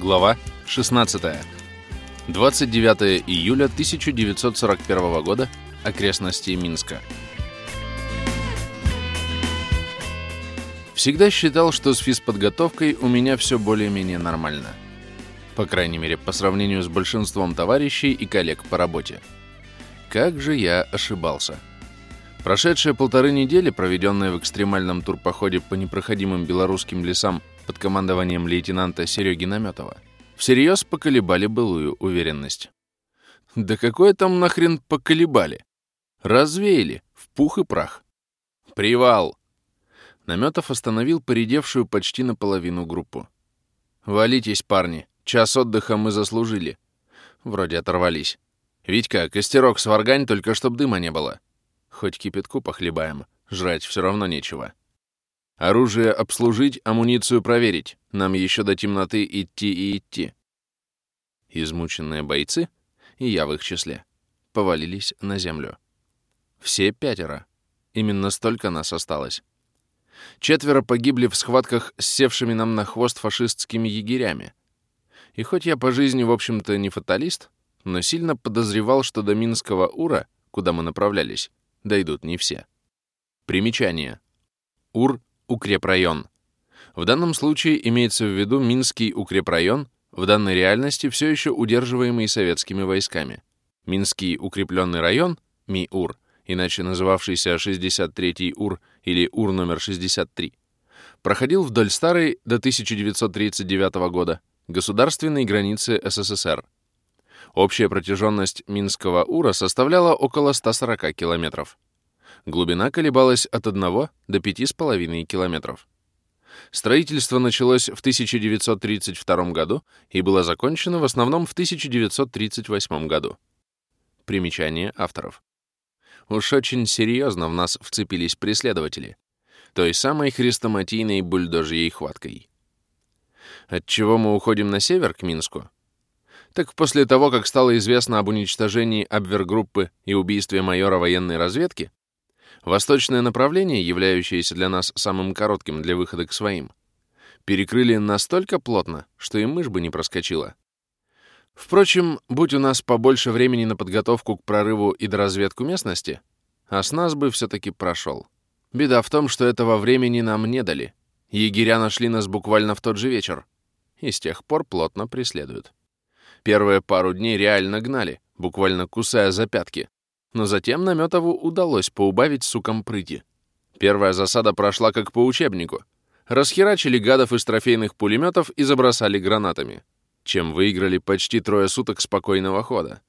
Глава 16. 29 июля 1941 года. Окрестности Минска. Всегда считал, что с физподготовкой у меня все более-менее нормально. По крайней мере, по сравнению с большинством товарищей и коллег по работе. Как же я ошибался. Прошедшие полторы недели, проведенные в экстремальном турпоходе по непроходимым белорусским лесам под командованием лейтенанта Сереги Наметова, всерьез поколебали былую уверенность. Да какое там нахрен поколебали? Развеяли в пух и прах. «Привал!» Наметов остановил поредевшую почти наполовину группу. «Валитесь, парни, час отдыха мы заслужили». Вроде оторвались. «Витька, костерок сваргань, только чтоб дыма не было». Хоть кипятку похлебаем, жрать все равно нечего. Оружие обслужить, амуницию проверить. Нам еще до темноты идти и идти. Измученные бойцы, и я в их числе, повалились на землю. Все пятеро. Именно столько нас осталось. Четверо погибли в схватках с севшими нам на хвост фашистскими егерями. И хоть я по жизни, в общем-то, не фаталист, но сильно подозревал, что до Минского Ура, куда мы направлялись, дойдут не все. Примечание. УР — укрепрайон. В данном случае имеется в виду Минский укрепрайон, в данной реальности все еще удерживаемый советскими войсками. Минский укрепленный район, МИУР, иначе называвшийся 63-й УР или УР номер 63, проходил вдоль старой до 1939 года государственной границы СССР, Общая протяженность Минского Ура составляла около 140 километров. Глубина колебалась от 1 до 5,5 километров. Строительство началось в 1932 году и было закончено в основном в 1938 году. Примечание авторов. Уж очень серьезно в нас вцепились преследователи, той самой хрестоматийной бульдожьей хваткой. Отчего мы уходим на север, к Минску? так после того, как стало известно об уничтожении Абвергруппы и убийстве майора военной разведки, восточное направление, являющееся для нас самым коротким для выхода к своим, перекрыли настолько плотно, что и мышь бы не проскочила. Впрочем, будь у нас побольше времени на подготовку к прорыву и доразведку местности, а с нас бы все-таки прошел. Беда в том, что этого времени нам не дали. Егеря нашли нас буквально в тот же вечер и с тех пор плотно преследуют. Первые пару дней реально гнали, буквально кусая за пятки. Но затем Наметову удалось поубавить сукам прыти. Первая засада прошла как по учебнику. Расхерачили гадов из трофейных пулеметов и забросали гранатами, чем выиграли почти трое суток спокойного хода.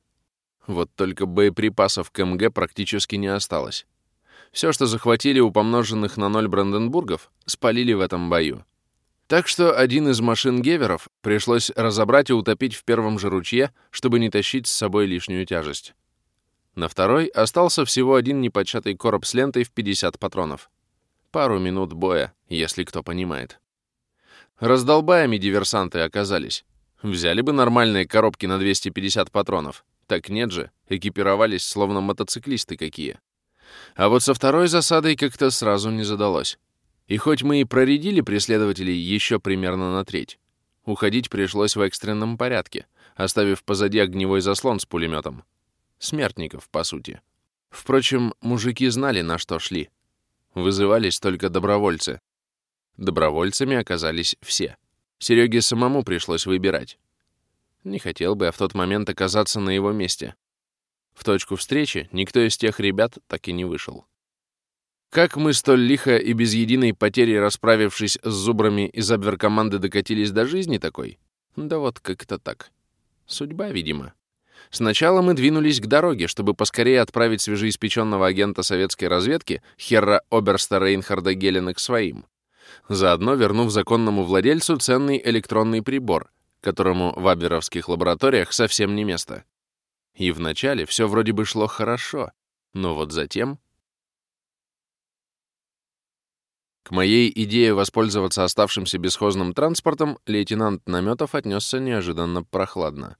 Вот только боеприпасов к МГ практически не осталось. Все, что захватили у помноженных на ноль Бранденбургов, спалили в этом бою. Так что один из машин Геверов пришлось разобрать и утопить в первом же ручье, чтобы не тащить с собой лишнюю тяжесть. На второй остался всего один непочатый короб с лентой в 50 патронов. Пару минут боя, если кто понимает. Раздолбаями диверсанты оказались. Взяли бы нормальные коробки на 250 патронов. Так нет же, экипировались словно мотоциклисты какие. А вот со второй засадой как-то сразу не задалось. И хоть мы и проредили преследователей еще примерно на треть, уходить пришлось в экстренном порядке, оставив позади огневой заслон с пулеметом. Смертников, по сути. Впрочем, мужики знали, на что шли. Вызывались только добровольцы. Добровольцами оказались все. Сереге самому пришлось выбирать. Не хотел бы я в тот момент оказаться на его месте. В точку встречи никто из тех ребят так и не вышел. Как мы столь лихо и без единой потери, расправившись с зубрами из команды докатились до жизни такой? Да вот как-то так. Судьба, видимо. Сначала мы двинулись к дороге, чтобы поскорее отправить свежеиспеченного агента советской разведки Херра Оберста Рейнхарда Гелена к своим, заодно вернув законному владельцу ценный электронный прибор, которому в абверовских лабораториях совсем не место. И вначале все вроде бы шло хорошо, но вот затем К моей идее воспользоваться оставшимся бесхозным транспортом лейтенант Наметов отнесся неожиданно прохладно.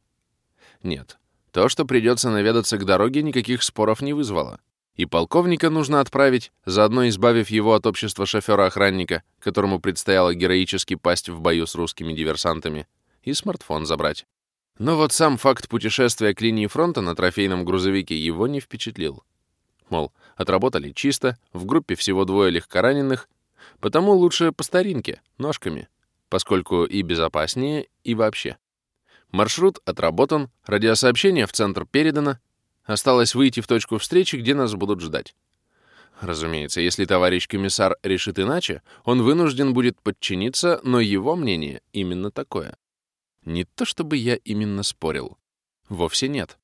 Нет, то, что придется наведаться к дороге, никаких споров не вызвало. И полковника нужно отправить, заодно избавив его от общества шофера-охранника, которому предстояло героически пасть в бою с русскими диверсантами, и смартфон забрать. Но вот сам факт путешествия к линии фронта на трофейном грузовике его не впечатлил. Мол, отработали чисто, в группе всего двое легкораненых, потому лучше по старинке, ножками, поскольку и безопаснее, и вообще. Маршрут отработан, радиосообщение в центр передано, осталось выйти в точку встречи, где нас будут ждать. Разумеется, если товарищ комиссар решит иначе, он вынужден будет подчиниться, но его мнение именно такое. Не то чтобы я именно спорил. Вовсе нет.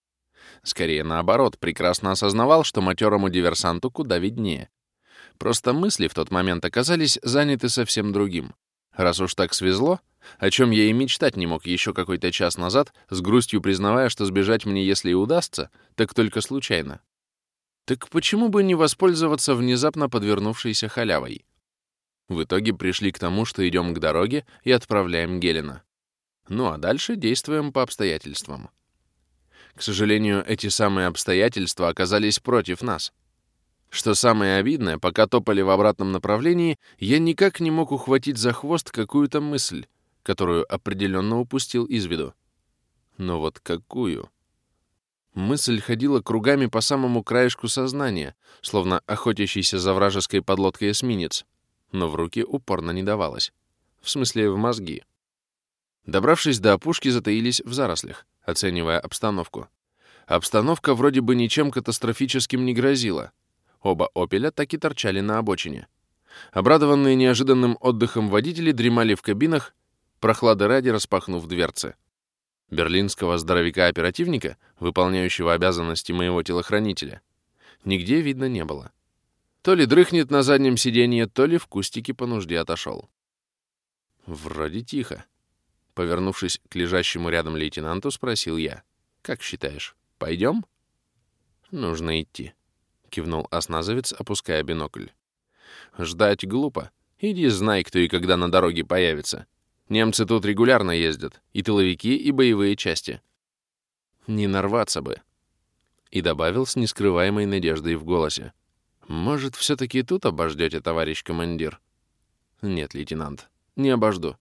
Скорее наоборот, прекрасно осознавал, что матерому диверсанту куда виднее. Просто мысли в тот момент оказались заняты совсем другим. Раз уж так свезло, о чем я и мечтать не мог еще какой-то час назад, с грустью признавая, что сбежать мне, если и удастся, так только случайно. Так почему бы не воспользоваться внезапно подвернувшейся халявой? В итоге пришли к тому, что идем к дороге и отправляем Гелена. Ну а дальше действуем по обстоятельствам. К сожалению, эти самые обстоятельства оказались против нас. Что самое обидное, пока топали в обратном направлении, я никак не мог ухватить за хвост какую-то мысль, которую определенно упустил из виду. Но вот какую? Мысль ходила кругами по самому краешку сознания, словно охотящийся за вражеской подлодкой эсминец, но в руки упорно не давалась. В смысле, в мозги. Добравшись до опушки, затаились в зарослях, оценивая обстановку. Обстановка вроде бы ничем катастрофическим не грозила. Оба «Опеля» так и торчали на обочине. Обрадованные неожиданным отдыхом водители дремали в кабинах, прохлады ради распахнув дверцы. Берлинского здоровяка-оперативника, выполняющего обязанности моего телохранителя, нигде видно не было. То ли дрыхнет на заднем сиденье, то ли в кустике по нужде отошел. Вроде тихо. Повернувшись к лежащему рядом лейтенанту, спросил я. «Как считаешь, пойдем?» «Нужно идти», — кивнул осназовец, опуская бинокль. «Ждать глупо. Иди знай, кто и когда на дороге появится. Немцы тут регулярно ездят, и тыловики, и боевые части. Не нарваться бы. И добавил с нескрываемой надеждой в голосе. Может, все-таки тут обождете, товарищ командир? Нет, лейтенант, не обожду.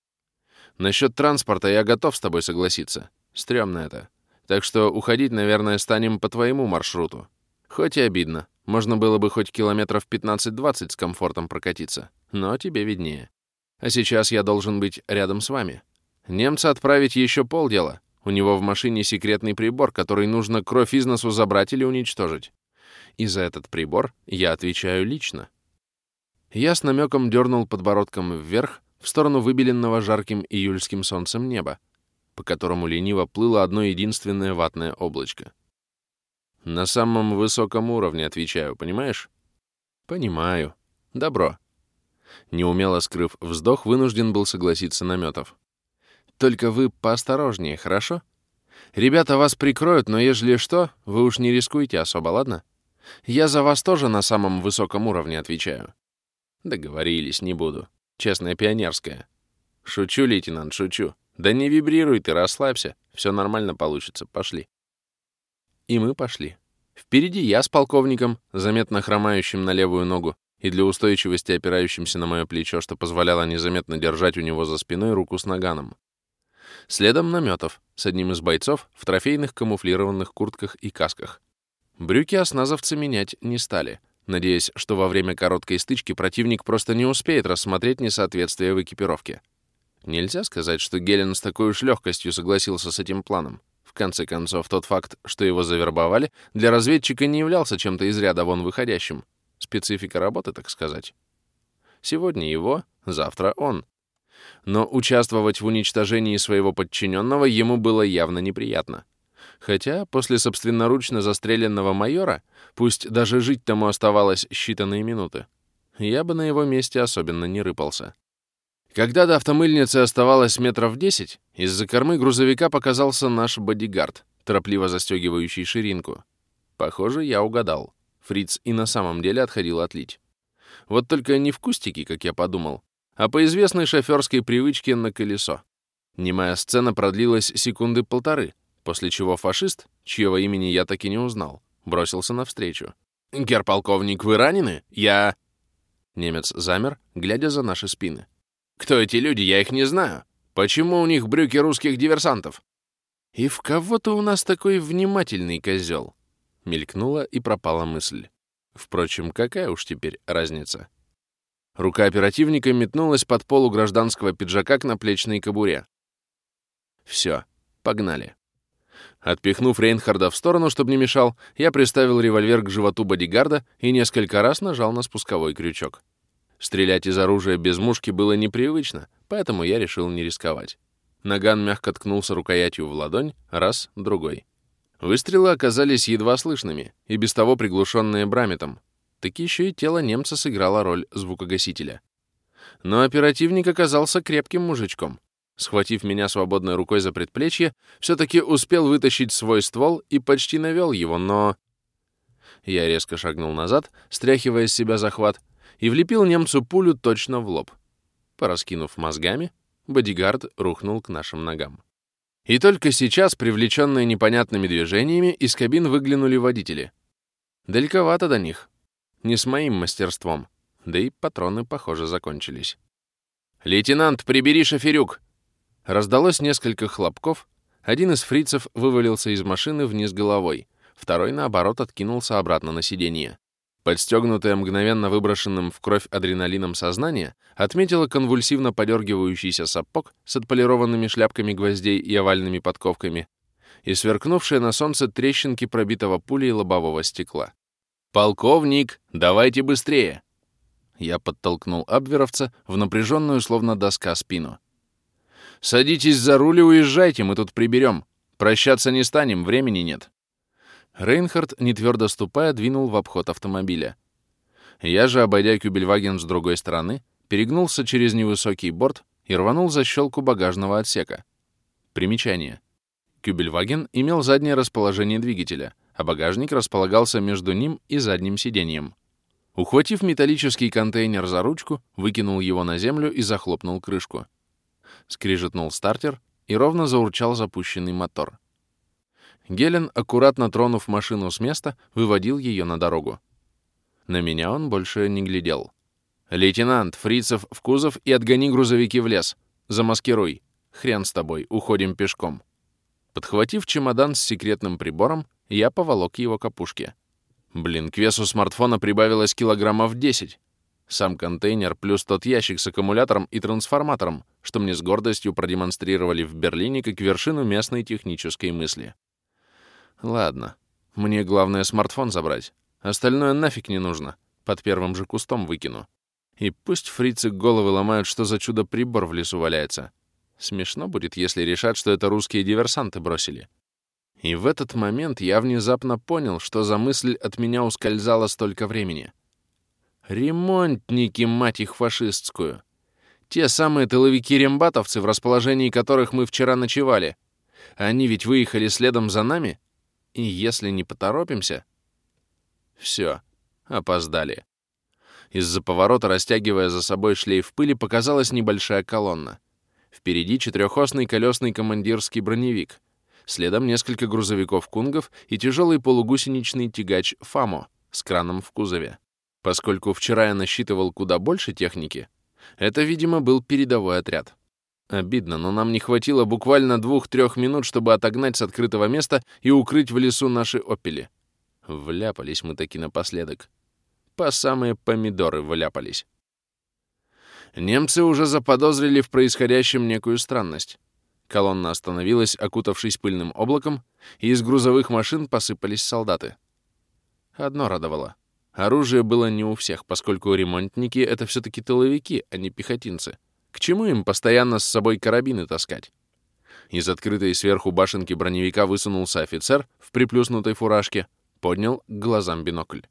Насчет транспорта я готов с тобой согласиться. Стремно это. Так что уходить, наверное, станем по твоему маршруту. Хоть и обидно. Можно было бы хоть километров 15-20 с комфортом прокатиться. Но тебе виднее. А сейчас я должен быть рядом с вами. Немца отправить еще полдела. У него в машине секретный прибор, который нужно кровь из носу забрать или уничтожить. И за этот прибор я отвечаю лично. Я с намеком дернул подбородком вверх в сторону выбеленного жарким июльским солнцем неба, по которому лениво плыло одно единственное ватное облачко. На самом высоком уровне отвечаю, понимаешь? Понимаю. Добро. Неумело скрыв вздох, вынужден был согласиться Наметов. «Только вы поосторожнее, хорошо? Ребята вас прикроют, но ежели что, вы уж не рискуйте особо, ладно? Я за вас тоже на самом высоком уровне отвечаю». «Договорились, не буду. Честная пионерская». «Шучу, лейтенант, шучу. Да не вибрируй ты, расслабься. Все нормально получится. Пошли». И мы пошли. Впереди я с полковником, заметно хромающим на левую ногу, и для устойчивости опирающимся на мое плечо, что позволяло незаметно держать у него за спиной руку с наганом. Следом Наметов с одним из бойцов в трофейных камуфлированных куртках и касках. Брюки осназовцы менять не стали, надеясь, что во время короткой стычки противник просто не успеет рассмотреть несоответствие в экипировке. Нельзя сказать, что Гелен с такой уж легкостью согласился с этим планом. В конце концов, тот факт, что его завербовали, для разведчика не являлся чем-то из ряда вон выходящим. Специфика работы, так сказать. Сегодня его, завтра он. Но участвовать в уничтожении своего подчиненного ему было явно неприятно. Хотя после собственноручно застреленного майора, пусть даже жить тому оставалось считанные минуты, я бы на его месте особенно не рыпался. Когда до автомыльницы оставалось метров десять, из-за кормы грузовика показался наш бодигард, торопливо застегивающий ширинку. Похоже, я угадал. Фриц и на самом деле отходил отлить. Вот только не в кустике, как я подумал, а по известной шоферской привычке на колесо. Немая сцена продлилась секунды полторы, после чего фашист, чьего имени я так и не узнал, бросился навстречу. «Герполковник, вы ранены? Я...» Немец замер, глядя за наши спины. «Кто эти люди? Я их не знаю». Почему у них брюки русских диверсантов? И в кого-то у нас такой внимательный козел. Мелькнула и пропала мысль. Впрочем, какая уж теперь разница? Рука оперативника метнулась под полу гражданского пиджака к наплечной кобуре. Все, погнали. Отпихнув Рейнхарда в сторону, чтобы не мешал, я приставил револьвер к животу бодигарда и несколько раз нажал на спусковой крючок. Стрелять из оружия без мушки было непривычно, поэтому я решил не рисковать. Наган мягко ткнулся рукоятью в ладонь, раз, другой. Выстрелы оказались едва слышными и без того приглушенные браметом. Так еще и тело немца сыграло роль звукогасителя. Но оперативник оказался крепким мужичком. Схватив меня свободной рукой за предплечье, все-таки успел вытащить свой ствол и почти навел его, но... Я резко шагнул назад, стряхивая с себя захват, и влепил немцу пулю точно в лоб. Пораскинув мозгами, бодигард рухнул к нашим ногам. И только сейчас, привлеченные непонятными движениями, из кабин выглянули водители. Далековато до них. Не с моим мастерством. Да и патроны, похоже, закончились. «Лейтенант, прибери шоферюк!» Раздалось несколько хлопков. Один из фрицев вывалился из машины вниз головой, второй, наоборот, откинулся обратно на сиденье. Подстегнутое мгновенно выброшенным в кровь адреналином сознание отметило конвульсивно подергивающийся сапог с отполированными шляпками гвоздей и овальными подковками и сверкнувшие на солнце трещинки пробитого пулей лобового стекла. «Полковник, давайте быстрее!» Я подтолкнул абверовца в напряженную, словно доска, спину. «Садитесь за руль и уезжайте, мы тут приберем. Прощаться не станем, времени нет». Рейнхард, не твердо ступая, двинул в обход автомобиля. Я же, обойдя Кюбельваген с другой стороны, перегнулся через невысокий борт и рванул за щелку багажного отсека. Примечание. Кюбельваген имел заднее расположение двигателя, а багажник располагался между ним и задним сиденьем. Ухватив металлический контейнер за ручку, выкинул его на землю и захлопнул крышку. Скрижетнул стартер, и ровно заурчал запущенный мотор. Гелен, аккуратно тронув машину с места, выводил ее на дорогу. На меня он больше не глядел. «Лейтенант, фрицев в кузов и отгони грузовики в лес. Замаскируй. Хрен с тобой, уходим пешком». Подхватив чемодан с секретным прибором, я поволок его к опушке. Блин, к весу смартфона прибавилось килограммов 10. Сам контейнер плюс тот ящик с аккумулятором и трансформатором, что мне с гордостью продемонстрировали в Берлине как вершину местной технической мысли. Ладно, мне главное смартфон забрать. Остальное нафиг не нужно. Под первым же кустом выкину. И пусть фрицы головы ломают, что за чудо-прибор в лесу валяется. Смешно будет, если решат, что это русские диверсанты бросили. И в этот момент я внезапно понял, что за мысль от меня ускользало столько времени. Ремонтники, мать их фашистскую. Те самые тыловики-рембатовцы, в расположении которых мы вчера ночевали. Они ведь выехали следом за нами? И если не поторопимся... Все, опоздали. Из-за поворота, растягивая за собой шлейф пыли, показалась небольшая колонна. Впереди четырехосный колесный командирский броневик. Следом несколько грузовиков-кунгов и тяжелый полугусеничный тягач «Фамо» с краном в кузове. Поскольку вчера я насчитывал куда больше техники, это, видимо, был передовой отряд. Обидно, но нам не хватило буквально двух-трех минут, чтобы отогнать с открытого места и укрыть в лесу наши опели. Вляпались мы таки напоследок. По самые помидоры вляпались. Немцы уже заподозрили в происходящем некую странность. Колонна остановилась, окутавшись пыльным облаком, и из грузовых машин посыпались солдаты. Одно радовало. Оружие было не у всех, поскольку ремонтники — это все-таки тыловики, а не пехотинцы. К чему им постоянно с собой карабины таскать? Из открытой сверху башенки броневика высунулся офицер в приплюснутой фуражке, поднял к глазам бинокль.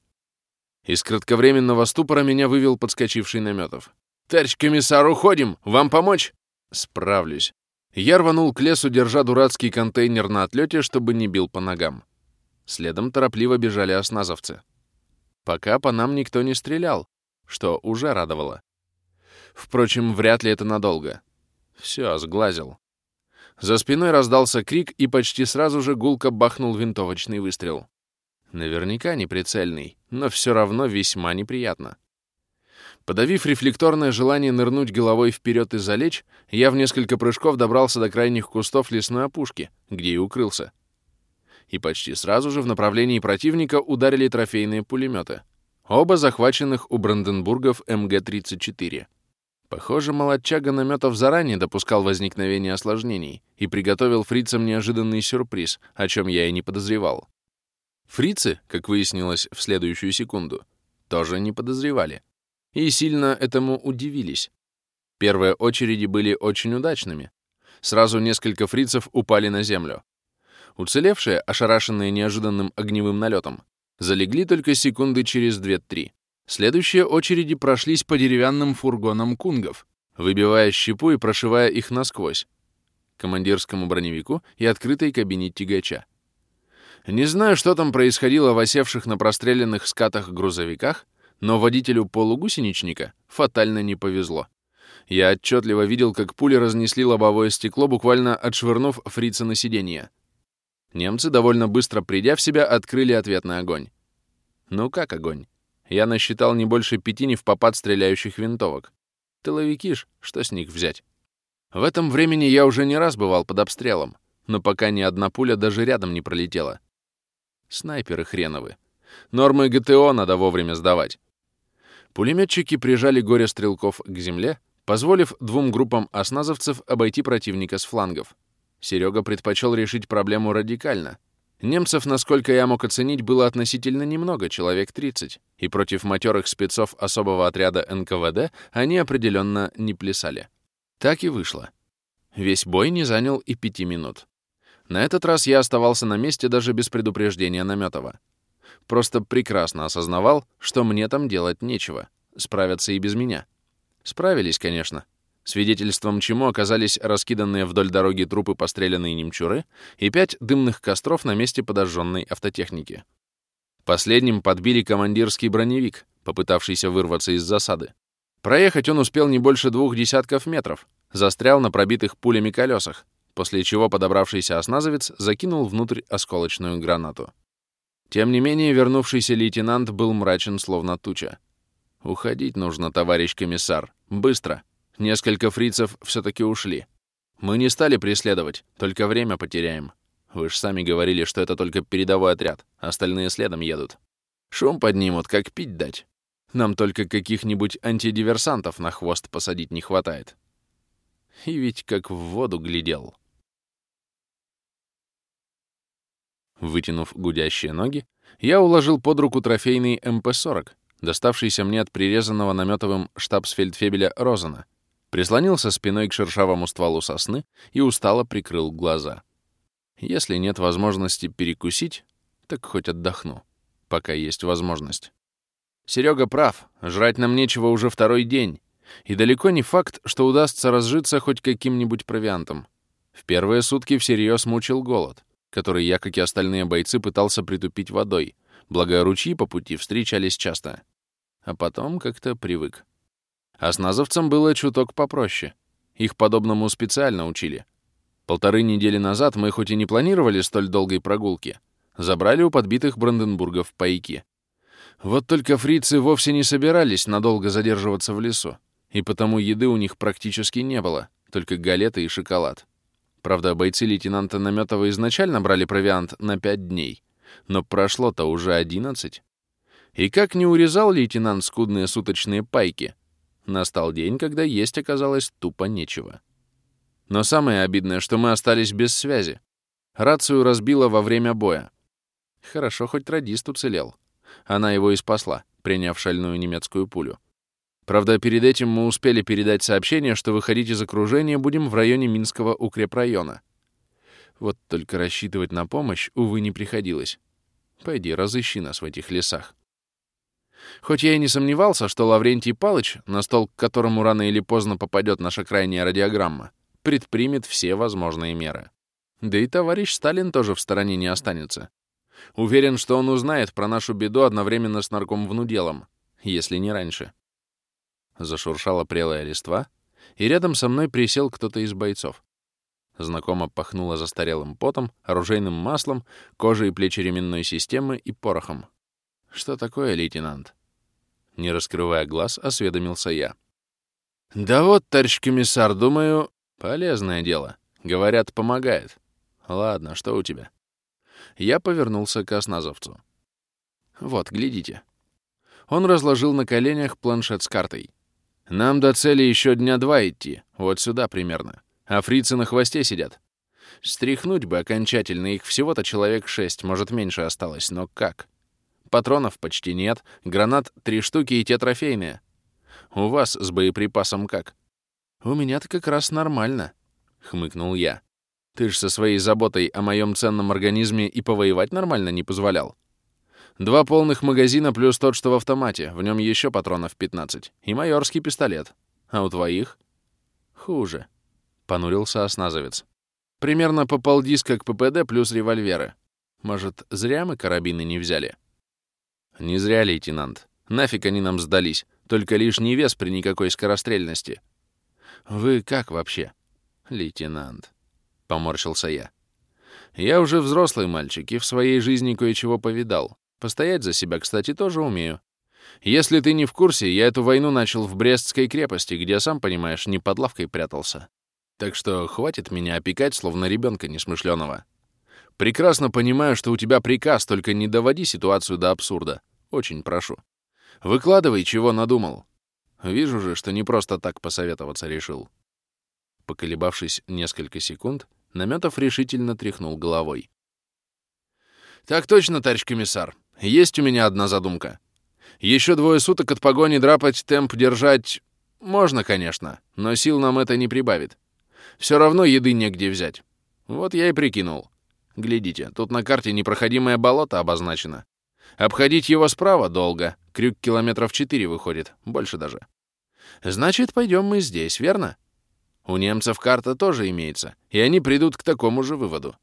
Из кратковременного ступора меня вывел подскочивший Наметов. «Товарищ комиссар, уходим! Вам помочь?» «Справлюсь». Я рванул к лесу, держа дурацкий контейнер на отлете, чтобы не бил по ногам. Следом торопливо бежали осназовцы. Пока по нам никто не стрелял, что уже радовало. Впрочем, вряд ли это надолго. Все, сглазил. За спиной раздался крик, и почти сразу же гулко бахнул винтовочный выстрел. Наверняка неприцельный, но все равно весьма неприятно. Подавив рефлекторное желание нырнуть головой вперед и залечь, я в несколько прыжков добрался до крайних кустов лесной опушки, где и укрылся. И почти сразу же в направлении противника ударили трофейные пулеметы. Оба захваченных у Бранденбургов МГ-34. Похоже, молодчага наметов заранее допускал возникновение осложнений и приготовил фрицам неожиданный сюрприз, о чем я и не подозревал. Фрицы, как выяснилось в следующую секунду, тоже не подозревали. И сильно этому удивились. Первые очереди были очень удачными. Сразу несколько фрицев упали на землю. Уцелевшие, ошарашенные неожиданным огневым налетом, залегли только секунды через 2-3. Следующие очереди прошлись по деревянным фургонам кунгов, выбивая щепу и прошивая их насквозь, командирскому броневику и открытой кабине тягача. Не знаю, что там происходило в осевших на простреленных скатах грузовиках, но водителю полугусеничника фатально не повезло. Я отчетливо видел, как пули разнесли лобовое стекло, буквально отшвырнув фрица на сиденье. Немцы, довольно быстро придя в себя, открыли ответный огонь. Ну как огонь? Я насчитал не больше пяти не в попад стреляющих винтовок. Тыловики ж, что с них взять? В этом времени я уже не раз бывал под обстрелом, но пока ни одна пуля даже рядом не пролетела. Снайперы хреновы. Нормы ГТО надо вовремя сдавать. Пулеметчики прижали горе стрелков к земле, позволив двум группам осназовцев обойти противника с флангов. Серега предпочел решить проблему радикально, Немцев, насколько я мог оценить, было относительно немного, человек 30, и против матерых спецов особого отряда НКВД они определенно не плясали. Так и вышло. Весь бой не занял и пяти минут. На этот раз я оставался на месте даже без предупреждения Наметова. Просто прекрасно осознавал, что мне там делать нечего, справятся и без меня. Справились, конечно, свидетельством чему оказались раскиданные вдоль дороги трупы постреленной немчуры и пять дымных костров на месте подожженной автотехники. Последним подбили командирский броневик, попытавшийся вырваться из засады. Проехать он успел не больше двух десятков метров, застрял на пробитых пулями колесах, после чего подобравшийся осназовец закинул внутрь осколочную гранату. Тем не менее, вернувшийся лейтенант был мрачен, словно туча. «Уходить нужно, товарищ комиссар. Быстро!» Несколько фрицев все-таки ушли. Мы не стали преследовать, только время потеряем. Вы же сами говорили, что это только передовой отряд, остальные следом едут. Шум поднимут, как пить дать. Нам только каких-нибудь антидиверсантов на хвост посадить не хватает. И ведь как в воду глядел. Вытянув гудящие ноги, я уложил под руку трофейный МП-40, доставшийся мне от прирезанного наметовым штабсфельдфебеля Розена, прислонился спиной к шершавому стволу сосны и устало прикрыл глаза. Если нет возможности перекусить, так хоть отдохну, пока есть возможность. Серега прав, жрать нам нечего уже второй день, и далеко не факт, что удастся разжиться хоть каким-нибудь провиантом. В первые сутки всерьез мучил голод, который я, как и остальные бойцы, пытался притупить водой, благо ручьи по пути встречались часто. А потом как-то привык. А с назовцем было чуток попроще. Их подобному специально учили. Полторы недели назад мы хоть и не планировали столь долгой прогулки, забрали у подбитых Бранденбургов пайки. Вот только фрицы вовсе не собирались надолго задерживаться в лесу, и потому еды у них практически не было, только галеты и шоколад. Правда, бойцы лейтенанта Наметова изначально брали провиант на пять дней, но прошло-то уже одиннадцать. И как не урезал лейтенант скудные суточные пайки — Настал день, когда есть оказалось тупо нечего. Но самое обидное, что мы остались без связи. Рацию разбила во время боя. Хорошо, хоть радист уцелел. Она его и спасла, приняв шальную немецкую пулю. Правда, перед этим мы успели передать сообщение, что выходить из окружения будем в районе Минского укрепрайона. Вот только рассчитывать на помощь, увы, не приходилось. Пойди, разыщи нас в этих лесах. Хоть я и не сомневался, что Лаврентий Палыч, на стол к которому рано или поздно попадет наша крайняя радиограмма, предпримет все возможные меры. Да и товарищ Сталин тоже в стороне не останется. Уверен, что он узнает про нашу беду одновременно с наркомвнуделом, если не раньше. Зашуршала прелая листва, и рядом со мной присел кто-то из бойцов. Знакомо пахнуло застарелым потом, оружейным маслом, кожей и плечи ременной системы и порохом. «Что такое, лейтенант?» Не раскрывая глаз, осведомился я. «Да вот, товарищ комиссар, думаю, полезное дело. Говорят, помогает. Ладно, что у тебя?» Я повернулся к осназовцу. «Вот, глядите». Он разложил на коленях планшет с картой. «Нам до цели еще дня два идти, вот сюда примерно. А фрицы на хвосте сидят. Стряхнуть бы окончательно, их всего-то человек шесть, может, меньше осталось, но как? Патронов почти нет, гранат три штуки и те трофейные. У вас с боеприпасом как? У меня-то как раз нормально, — хмыкнул я. Ты ж со своей заботой о моем ценном организме и повоевать нормально не позволял. Два полных магазина плюс тот, что в автомате, в нем еще патронов 15, и майорский пистолет. А у твоих? Хуже, — понурился осназовец. Примерно по полдиска к ППД плюс револьверы. Может, зря мы карабины не взяли? Не зря, лейтенант. Нафиг они нам сдались. Только лишний вес при никакой скорострельности. Вы как вообще? Лейтенант. Поморщился я. Я уже взрослый мальчик и в своей жизни кое-чего повидал. Постоять за себя, кстати, тоже умею. Если ты не в курсе, я эту войну начал в Брестской крепости, где, сам понимаешь, не под лавкой прятался. Так что хватит меня опекать, словно ребенка несмышленого. Прекрасно понимаю, что у тебя приказ, только не доводи ситуацию до абсурда. Очень прошу. Выкладывай, чего надумал. Вижу же, что не просто так посоветоваться решил. Поколебавшись несколько секунд, Наметов решительно тряхнул головой. «Так точно, товарищ комиссар. Есть у меня одна задумка. Еще двое суток от погони драпать, темп держать... Можно, конечно, но сил нам это не прибавит. Все равно еды негде взять. Вот я и прикинул. Глядите, тут на карте непроходимое болото обозначено. Обходить его справа долго. Крюк километров четыре выходит, больше даже. Значит, пойдем мы здесь, верно? У немцев карта тоже имеется, и они придут к такому же выводу.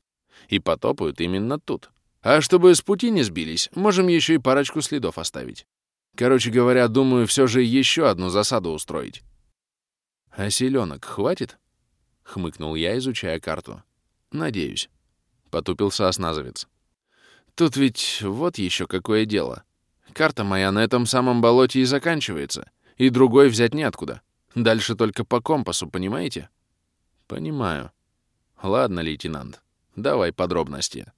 И потопают именно тут. А чтобы с пути не сбились, можем еще и парочку следов оставить. Короче говоря, думаю, все же еще одну засаду устроить. А селенок хватит? Хмыкнул я, изучая карту. Надеюсь. Потупился осназовец. Тут ведь вот еще какое дело. Карта моя на этом самом болоте и заканчивается, и другой взять неоткуда. Дальше только по компасу, понимаете? Понимаю. Ладно, лейтенант, давай подробности.